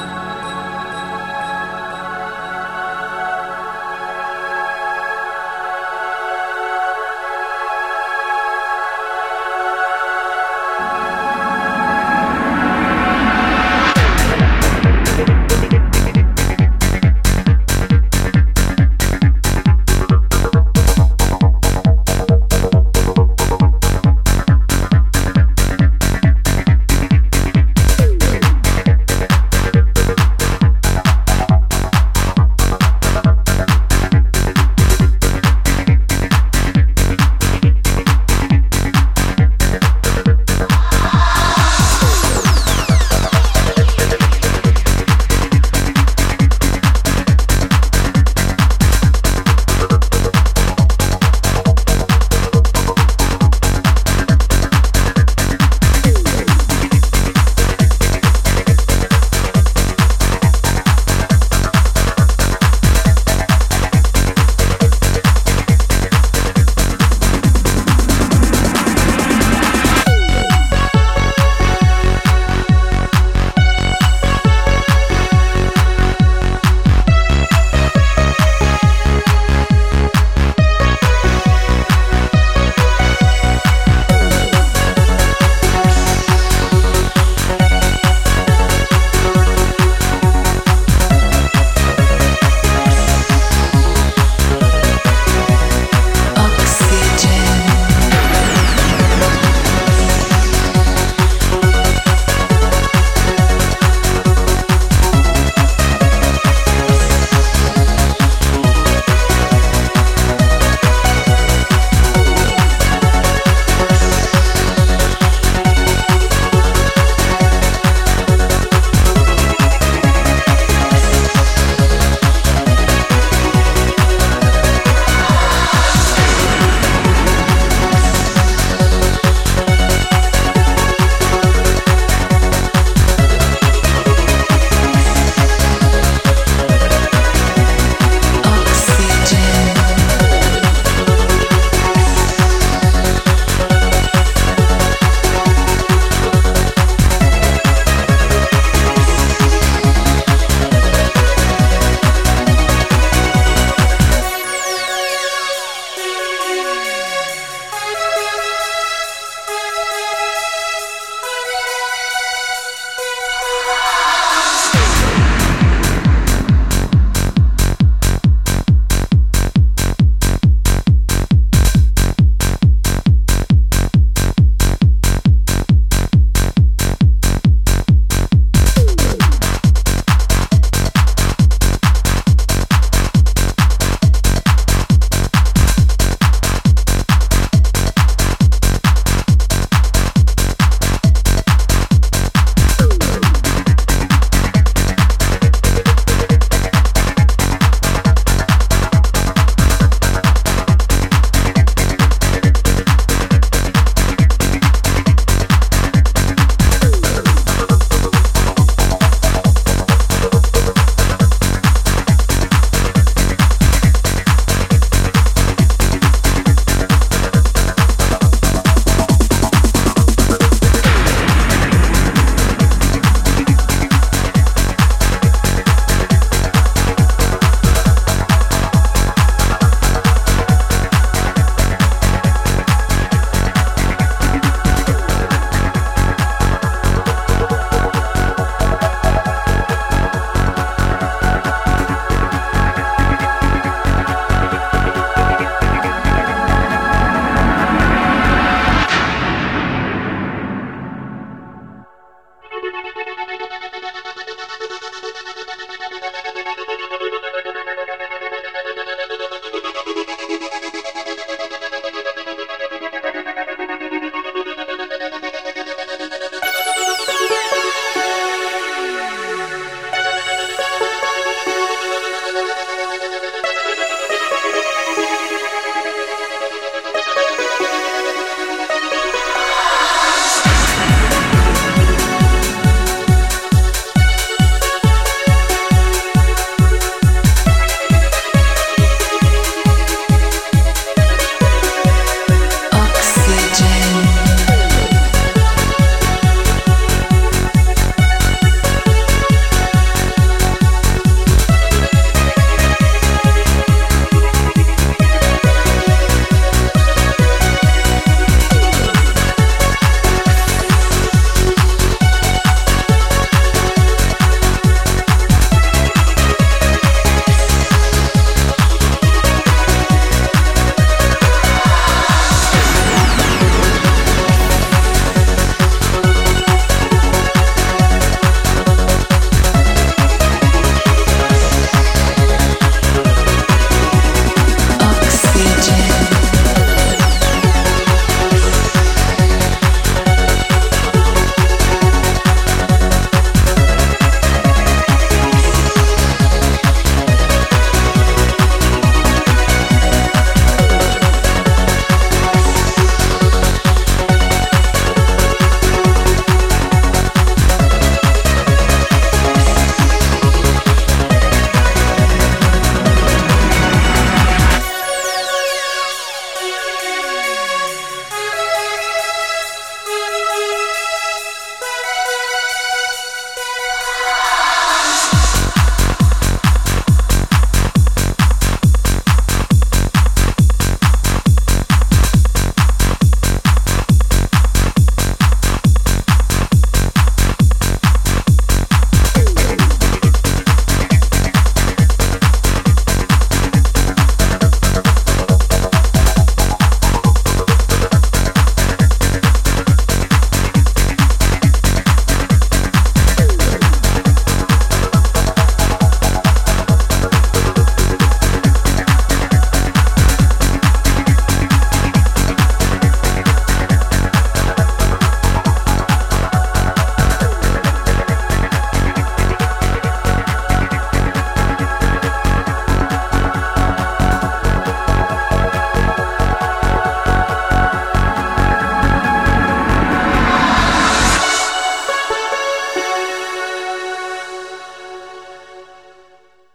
Bye.